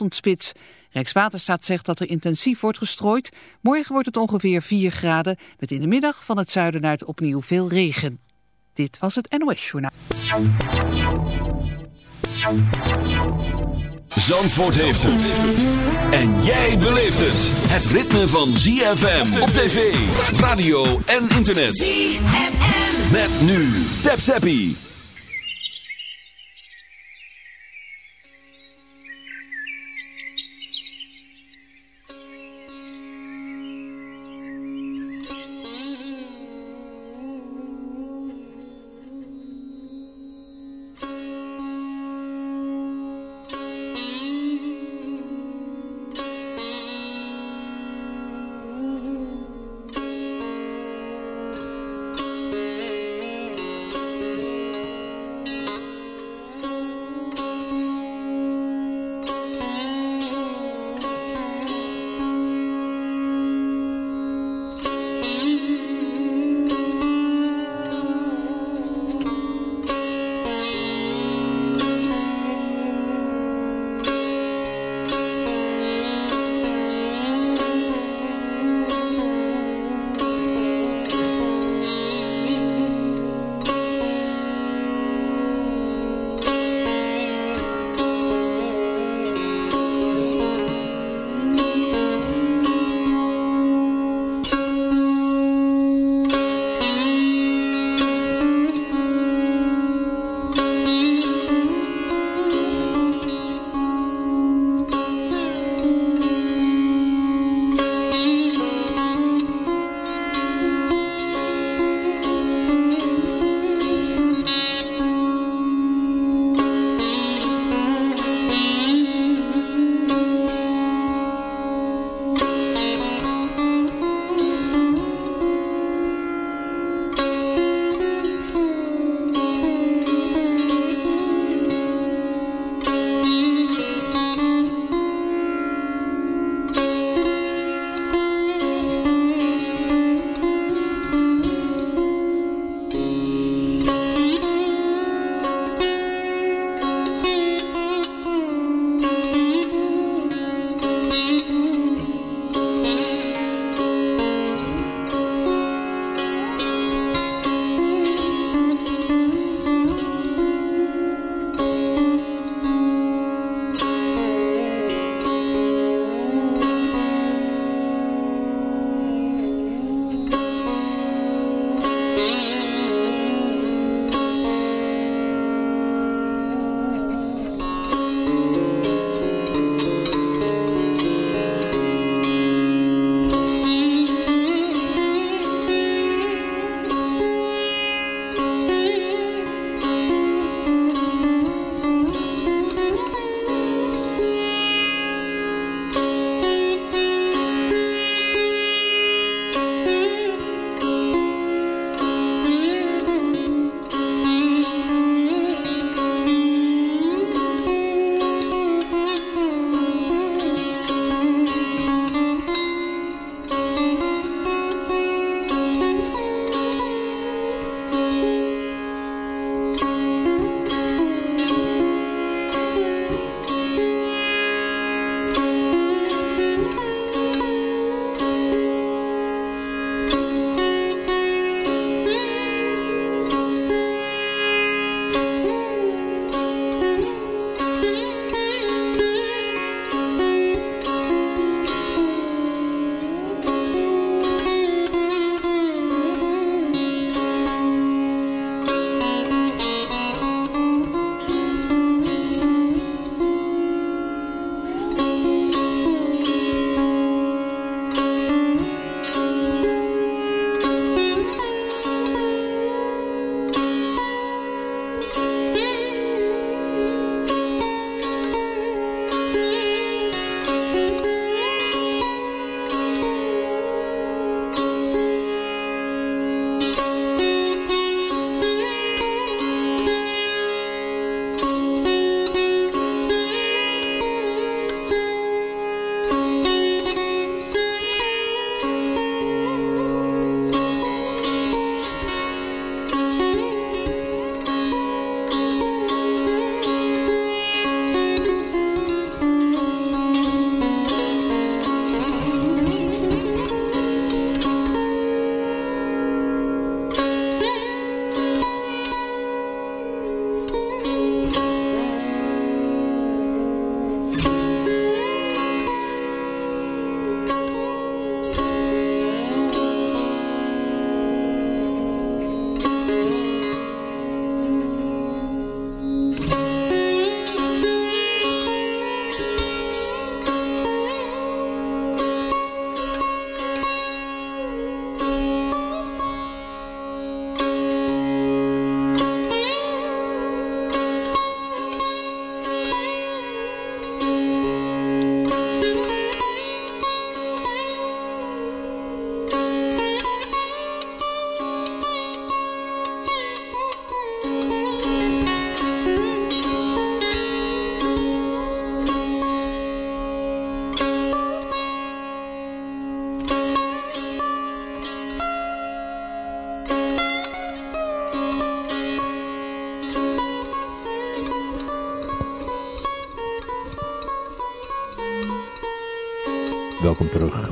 ochtendspits. Rijkswaterstaat zegt dat er intensief wordt gestrooid. Morgen wordt het ongeveer 4 graden, met in de middag van het zuiden het opnieuw veel regen. Dit was het NOS Journaal. Zandvoort heeft het. En jij beleeft het. Het ritme van ZFM op tv, radio en internet. ZFM. Met nu. Tap Zappie.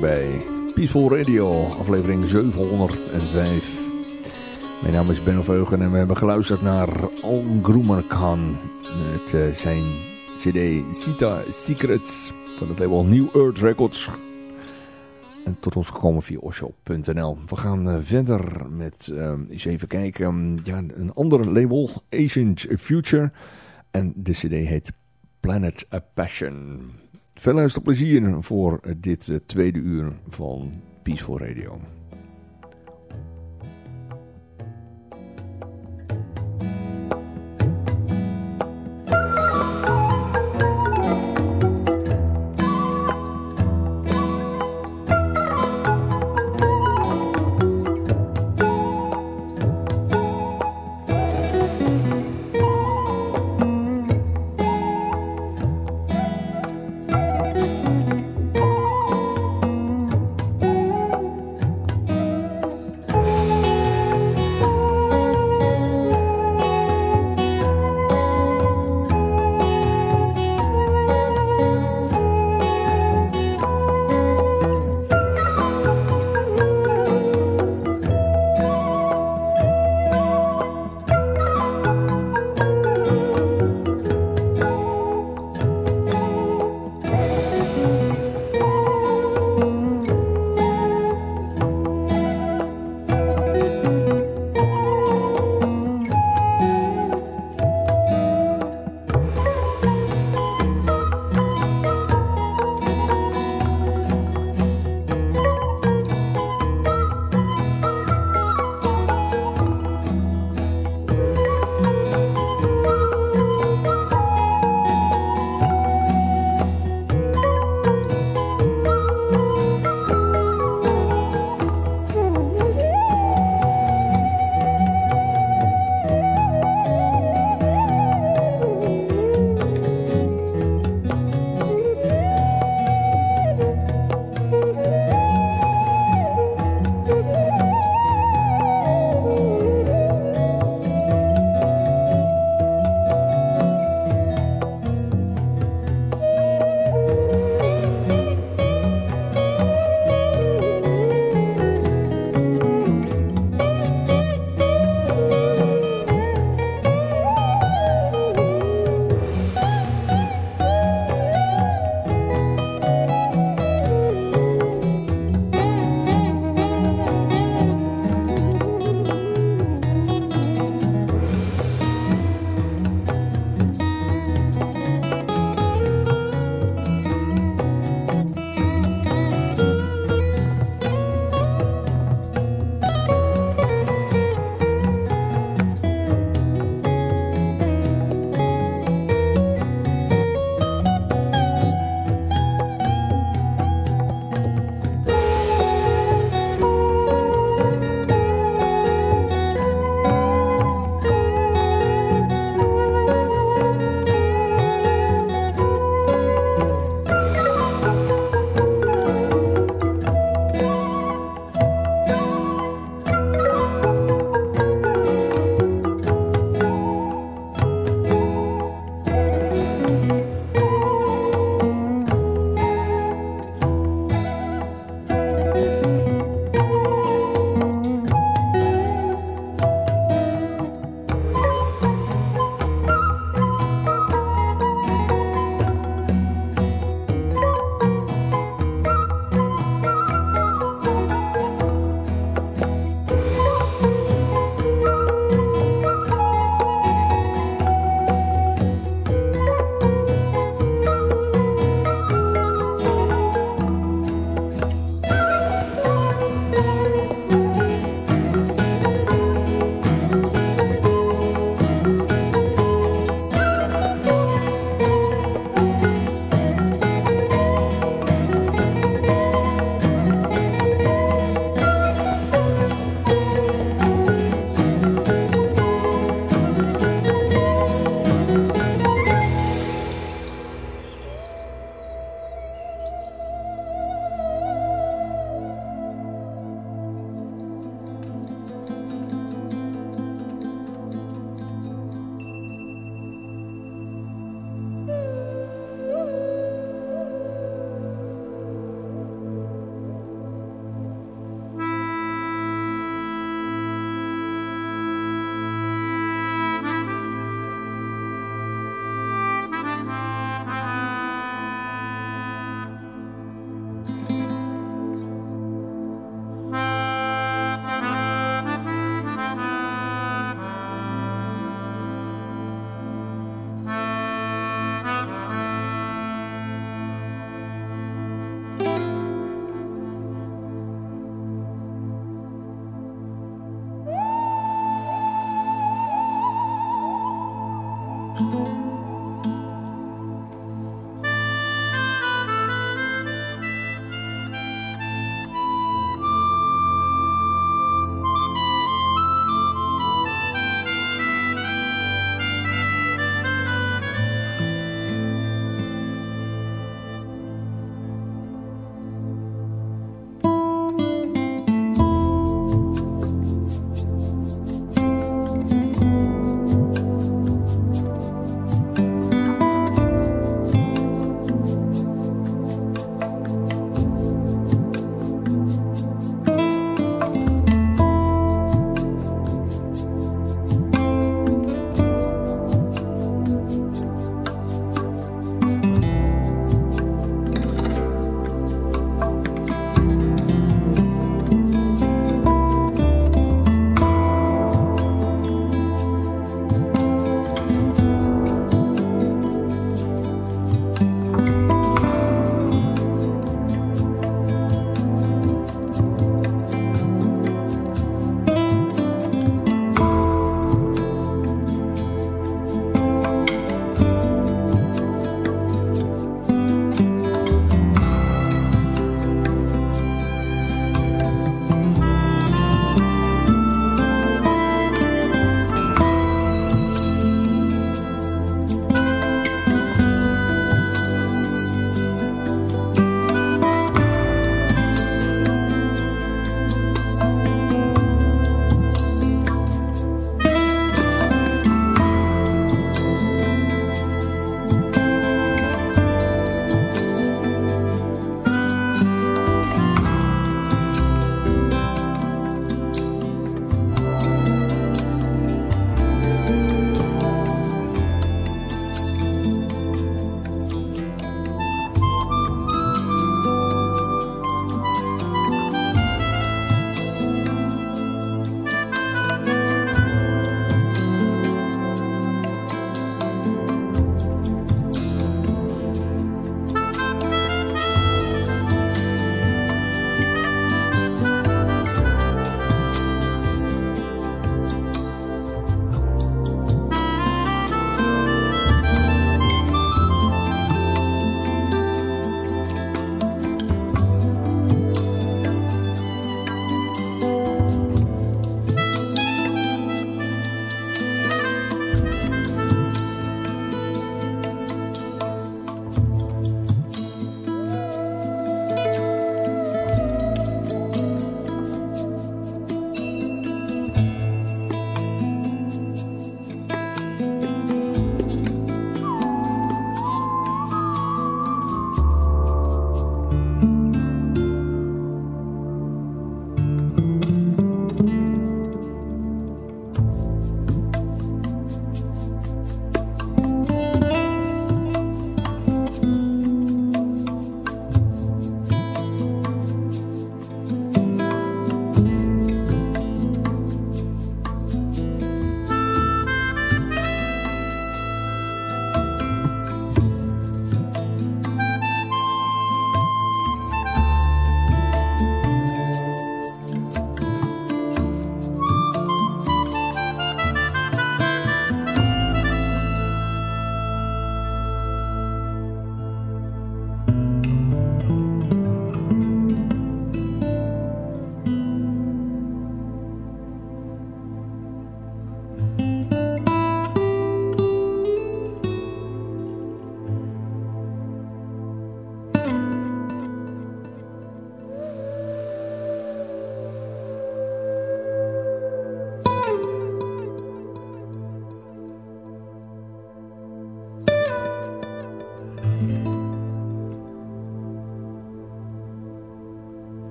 Bij Peaceful Radio, aflevering 705. Mijn naam is Ben Veugen en we hebben geluisterd naar Al Groomer Khan met uh, zijn cd Sita Secrets van het label New Earth Records. En tot ons gekomen via osho.nl. We gaan uh, verder met, uh, eens even kijken, ja, een ander label, Ancient Future. En de cd heet Planet A Passion. Veel luisterplezier voor dit uh, tweede uur van Peaceful Radio.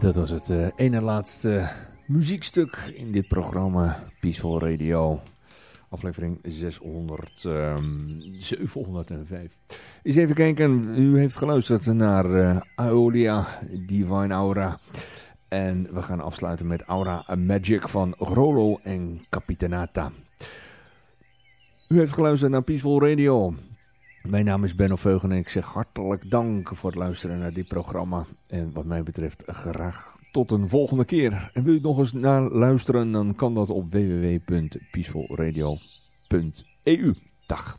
Dat was het uh, ene laatste muziekstuk in dit programma Peaceful Radio. Aflevering 600, um, 705. Eens even kijken, u heeft geluisterd naar uh, Aeolia Divine Aura. En we gaan afsluiten met Aura Magic van Grolo en Capitanata. U heeft geluisterd naar Peaceful Radio. Mijn naam is Benno Veugen en ik zeg hartelijk dank voor het luisteren naar dit programma. En wat mij betreft graag tot een volgende keer. En wil je nog eens naar luisteren, dan kan dat op www.peacefulradio.eu. Dag.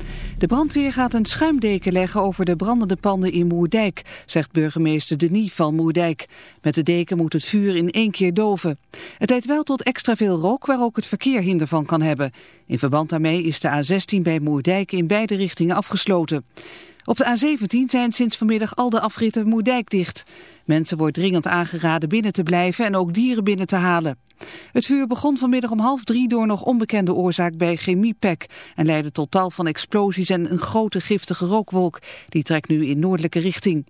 De brandweer gaat een schuimdeken leggen over de brandende panden in Moerdijk, zegt burgemeester Denis van Moerdijk. Met de deken moet het vuur in één keer doven. Het leidt wel tot extra veel rook waar ook het verkeer hinder van kan hebben. In verband daarmee is de A16 bij Moerdijk in beide richtingen afgesloten. Op de A17 zijn sinds vanmiddag al de afritten Moerdijk dicht. Mensen wordt dringend aangeraden binnen te blijven en ook dieren binnen te halen. Het vuur begon vanmiddag om half drie door nog onbekende oorzaak bij Chemiepack en leidde tot tal van explosies en een grote giftige rookwolk. Die trekt nu in noordelijke richting.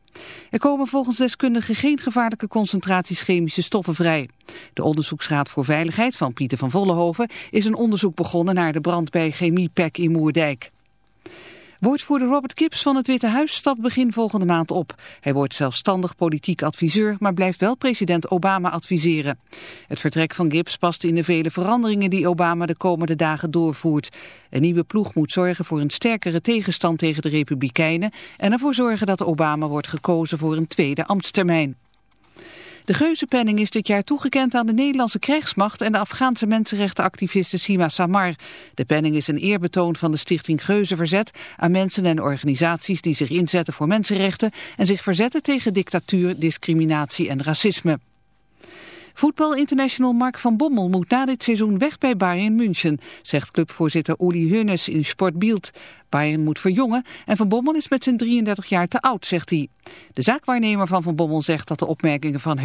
Er komen volgens deskundigen geen gevaarlijke concentraties chemische stoffen vrij. De Onderzoeksraad voor Veiligheid van Pieter van Vollenhoven is een onderzoek begonnen naar de brand bij Chemiepack in Moerdijk. Woordvoerder Robert Gibbs van het Witte Huis stapt begin volgende maand op. Hij wordt zelfstandig politiek adviseur, maar blijft wel president Obama adviseren. Het vertrek van Gibbs past in de vele veranderingen die Obama de komende dagen doorvoert. Een nieuwe ploeg moet zorgen voor een sterkere tegenstand tegen de Republikeinen... en ervoor zorgen dat Obama wordt gekozen voor een tweede ambtstermijn. De Geuzenpenning is dit jaar toegekend aan de Nederlandse krijgsmacht en de Afghaanse mensenrechtenactiviste Sima Samar. De penning is een eerbetoon van de stichting Geuzenverzet aan mensen en organisaties die zich inzetten voor mensenrechten en zich verzetten tegen dictatuur, discriminatie en racisme. Voetbal International Mark van Bommel moet na dit seizoen weg bij Bayern München, zegt clubvoorzitter Uli Hunnes in Sportbild. Bayern moet verjongen en Van Bommel is met zijn 33 jaar te oud, zegt hij. De zaakwaarnemer van Van Bommel zegt dat de opmerkingen van